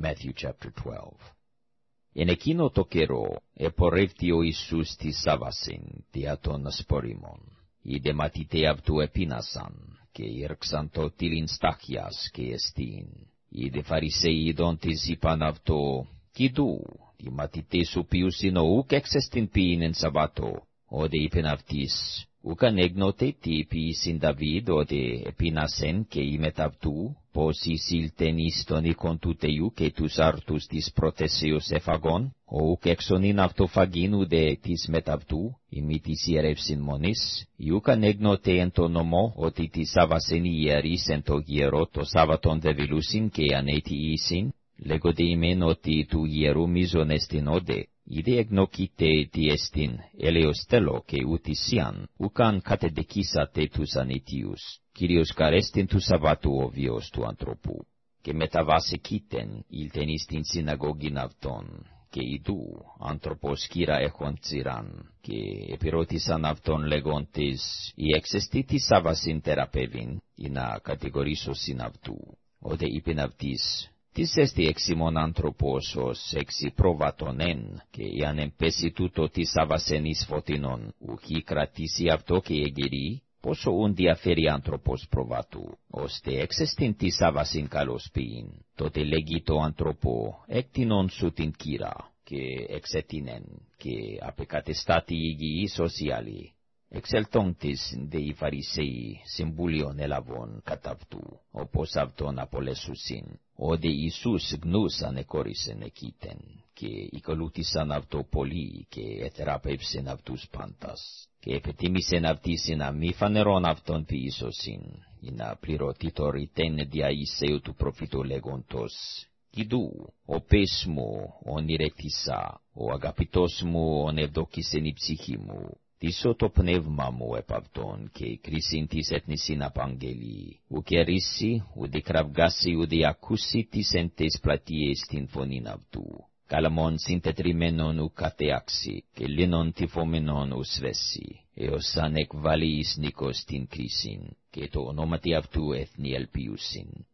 Matthew chapter 12. En εκείνο το καιρό επορεύτη ο Ιησούς τη Σάββασιν δια των σπορίμων. Οι δε μαθητέ αυτού επίνασαν, και ήρξαν το τίλιν στάχιας και εστίν. Οι δε Φαρισαίοι ειδών της είπαν αυτό, «Κιδού, οι μαθητές οποίους είναι ουκ εξεστην ποιήν εν Σαββάτο, ode είπεν αυτής, ουκ ανέγνωτε τι ποιήσιν Δαβίδ, ode επίνασεν και ημετ αυτού, πως εισήλτεν εις τον οίκον του Θεού και τους άρτους της προτεσίως εφαγών, ο ουκ εξονήν αυτοφαγήν ουδε της μετ' αυτού, ημί της ιερεύσιν μονής, ιουκ ανέγνωτε εν το νομό, ότι της άβασεν οι ιερείς εν το γερό το Σάββατον δεβιλούσιν και ανέτη ίσιν, λέγονται ημέν ότι του ιερού μίζον εστιν ode, ide εgnokite τι εστιν, ελεος τέλο και ούτισιαν, ουκαν κατεδεκίσατε τους ανετίους, Κύριος καρέστην του Σαββάτου ο βίος του ανθρώπου, και μεταβάσεκίτεν ήλτεν εις την συναγωγήν αυτών, και ειδού άνθρωπος κύρα έχον τσιράν, και επιρώτησαν αυτόν λέγοντες, η εξαιστή της Σάββασιν θεραπεύειν, ή να κατηγορήσωσιν αυτού. Ότε είπεν αυτής, Τις έστι εξημών άνθρωπος ως εξι πρόβατον εν, και ιαν εμπέσει τούτο της άβασεν εις φωτινόν, ουχή κρατήσει αυτό και εγγυρί, πόσο ούν διαφέρει άνθρωπος προβάτου, ώστε εξεστήν της άβασιν καλός ποιήν, τότε λέγει το άνθρωπο, εκτινόν σου την κύρα, και εξετίνεν, και απεκατεστάτη υγιή σοσιαλή, εξελτώντης δε οι Φαρισαίοι συμβούλιον έλαβον κατά αυτού, όπως αυτόν απολέσουσιν, όδε Ιησούς γνούσαν εκόρισεν εκείτεν, και οικολούτησαν αυτό πολύ, και εθεραπεύσεν αυτούς πάντας, και επιτίμησεν αυτής να μη φανερών αυτόν ποιήσωσιν, ή να πληρωτεί το ρητέν δια Ισαίου του προφήτου λέγοντος, Κιδού, ο πες μου, ονειρετήσα, ο αγαπητός μου, ονευδοκίσεν η ψυχή μου, Τίσο το πνεύμα μου επ' αυτόν, και κρίσιν της εθνισιν απαγγελί, ουκε ρίσει, ουδε κραυγάσει, ουδε ακούσει της εν τες πλατείες την φωνήν αυτού. Καλαμόν συντετριμένον ου κατεάξει, και λίνον τυφωμένον ου σβέσει, έως αν εκβάλει εις νίκος την κρίσιν, και το ονόματι αυτού εθνή ελπίουσιν.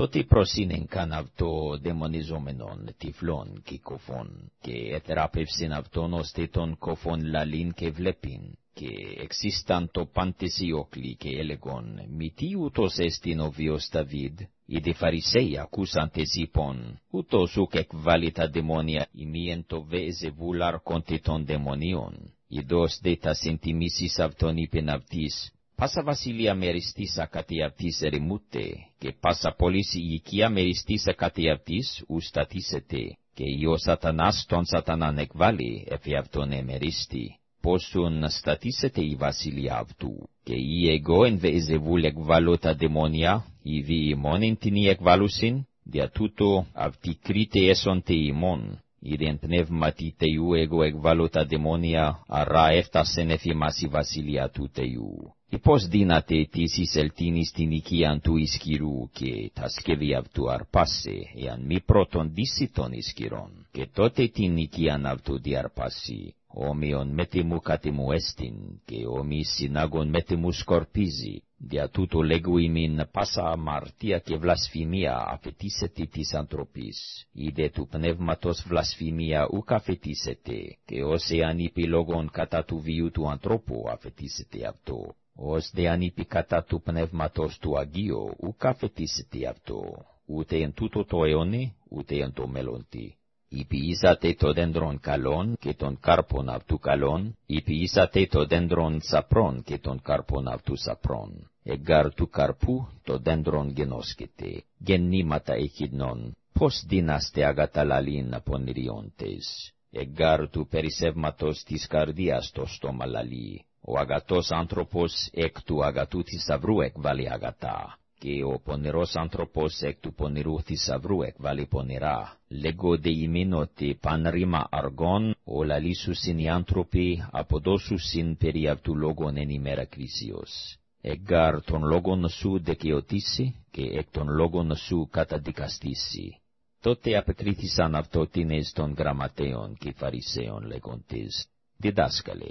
Τότε προσύνεν καν αυτό δαιμονιζόμενον τυφλών και κοφών, και εθεράπευσιν αυτόν ώστε τον κοφών λαλήν και βλέπειν, και εξίσταν το παντεσιόκλι και έλεγον, μη τι ούτως εστιν ο βίος Δαβίδ, οι δε Φαρισαίοι ακούσαν τες είπων, ούτως ουκ εκβάλλει τα δαιμόνια ημίεν το βέζε βούλαρ κόντε των δαιμονίων, ειδός δε τα συντιμήσεις αυτόν είπεν αυτής, Πάσα βασιλεία μεριστήσα κατι αυτής ερημούτε, και πάσα πόλης οικία μεριστήσα κατι αυτής ουστατήσετε, και ο σατανάς τον σατανάν εκβάλλει, εφ' αυτόν εμεριστή, πόσουν στατήσετε η βασιλεία αυτού, και η εγώ εν βεζεβούλ εκβάλλω τα δαιμόνια, η βι ημών εν την εκβάλλουσιν, δια τούτο αυτοί κρίτε έσονται ημών, Iden πνεύματι Θεού εγώ εκβάλλω τα δαιμόνια, άρα έφτασεν εφημάς η βασιλεία του Θεού. Υπός δύναται της εισελτίνης την οικίαν του ισχυρού και τα σκεύη αυτού αρπάσε, εάν μη πρώτον δύσει των ισχυρών, και τότε την οικίαν αυτού διαρπάσει, όμοιον μετιμού κατημού έστιν, και όμοι συνάγων μετιμού σκορπίζει, δια τούτο λέγου ημίν πάσα αμαρτία και βλασφημία αφετήσεται της ανθρωπής, είδε του πνεύματος βλασφημία ουκ αφετήσεται, και ως εάν είπε λόγον κατά του βίου του ανθρώπου αφετήσεται αυτό, ως δε αν είπε κατά του πνεύματος του Αγίου ουκ αφετήσεται αυτό, ούτε εν τούτω τω αιώνι, ούτε εν τω μέλλοντι Ή ποιήσατε το δέντρον καλόν και τον καρπόν αυτού καλόν, ή ποιήσατε το δέντρον σαπρόν και τον καρπόν αυτού σαπρόν. Εκ γαρ του καρπού το δέντρον γινώσκεται, γεννήματα εχιδνών, πώς δύνασθε αγαθά λαλείν πονηροί όντες. Εκ γαρ του περισσεύματος της καρδίας το στόμα λαλεί, ο αγαθός άνθρωπος εκ του αγαθού θησαυρού εκβάλλει αγαθά και ο πονηρός άνθρωπος εκ του πονηρού θησαυρού εκβάλλει πονηρά. Λέγω δε υμίν ότι παν ρήμα αργόν, ο λαλήσουσιν οι άνθρωποι αποδώσουσιν περί αυτού λόγον εν ημέρα κρίσεως. Εγκάρ τον λόγον σου δικαιωτήσει και εκ των λόγων σου καταδικαστήσει. Τότε απεκρίθησαν αυτό τίνες των γραμματέων και φαρισαίων λέγοντες, «Διδάσκαλε,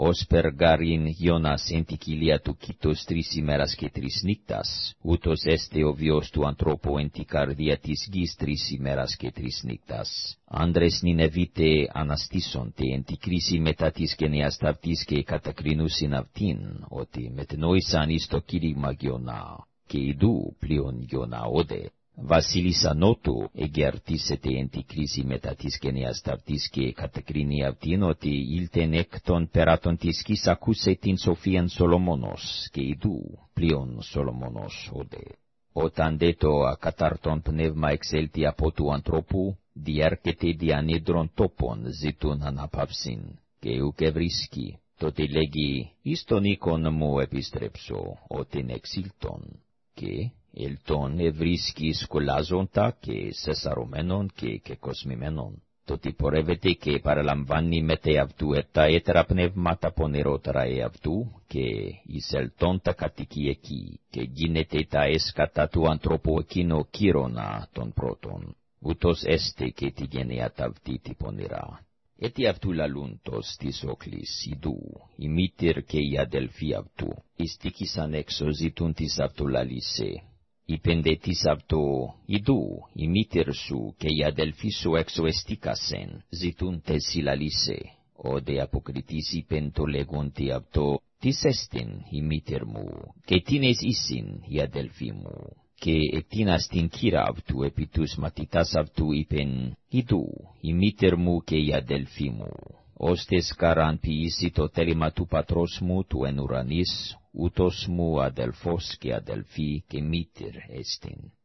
ως περγαρίν γιώνας εν του κήτος τρεις ημέρας και ο βιός του ανθρώπου εν καρδία της γης τρεις ημέρας νινεβίτε αναστήσονται εν τη κρίση μετά της και κατακρινούσιν αυτήν, ότι μετνόησαν εις και ιδού πλέον γιώνα όδε. Βασίλισσα Νότου εγκαιρτίσεται εν τη κρίση μετά της γενιάς ταυτής και κατακρίνει αυτήν ότι ήλτεν εκ των περάτων της κης ακούσε την σοφίαν Σολομόνος και ειδού πλέον Σολομόνος οδε. Όταν δε το ακατάρτον πνεύμα εξέλθει από του ανθρώπου, διέρχεται διανύδρων τόπων ζητούν αναπαύσιν, και ουκ ευρίσκει, τότε λέγει «Εις τον οίκον μου επιστρέψω, ότιν εξήλτον», και ελτόν ευρίσκεις κολάζοντα και σεσαρωμένον και κεκοσμημένον. Το τι πορεύεται και παραλαμβάνει μετέ ετά έτερα πνεύματα πονηρότερα και εισελτών τα κατοικεί και γίνεται τα έσκατα του ανθρώπου εκείνο των πρώτων. Ούτως έστε και τη γενεία ταυτή πονηρά. Έτι αυτού λαλούντος της όκλης, ιδού, η μήτυρ οι πεντε τις από σου και η αδελφή σου εξοστικάσεν ζητούντες ηλαλίσε ο δε αποκριτής η πεντολεγόντη από το τις σέστην οι μου και τήνες ίσην η αδελφή μου και ετήναστην κύρα αυτού επιτυς ματιτάς αυτού οι πεν οι μου και η αδελφή μου ostes caran piisi to telimatu patros mu tu en uranis utos mu adelfos que adelfi que mitir estin.